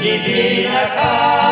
divină ca